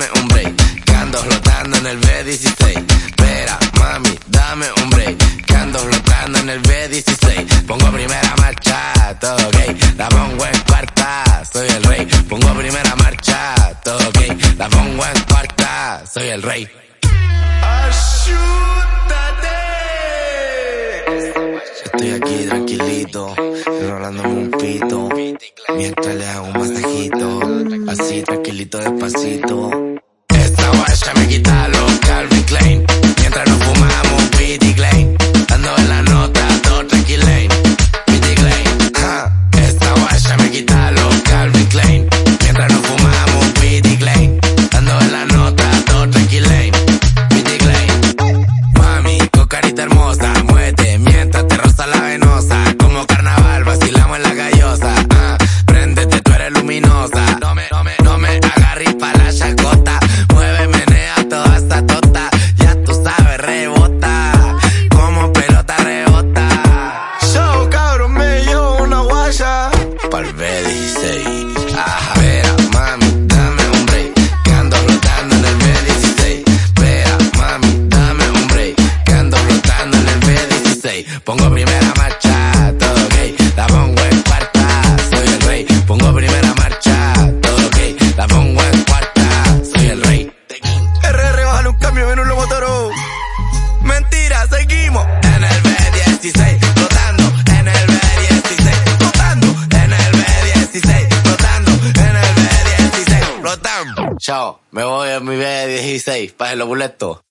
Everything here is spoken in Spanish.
dame un break. Que ando flotando en el B16. Espera, mami, dame un break. Que ando flotando en el B16. Pongo primera marcha, todo ok. La pongo en cuarta, soy el rey. Pongo primera marcha, todo ok. La pongo en cuarta, soy el rey. Estoy aquí tranquilito, enrolándome un pito, mientras le hago un masajito, así tranquilito despacito. Muete mientras te roza la venosa. Como carnaval, vacilamos en la Pongo primera marcha, todo ok. La pongo en cuarta, soy el rey. Pongo primera marcha, todo ok. La pongo en cuarta, soy el rey. RR baja un cambio en un lobo. Mentira, seguimos en el B16. Flotando en el B16. Flotando en el B16. Flotando en el B16. Flotando. Chao, me voy en mi B16. Pájelo boleto.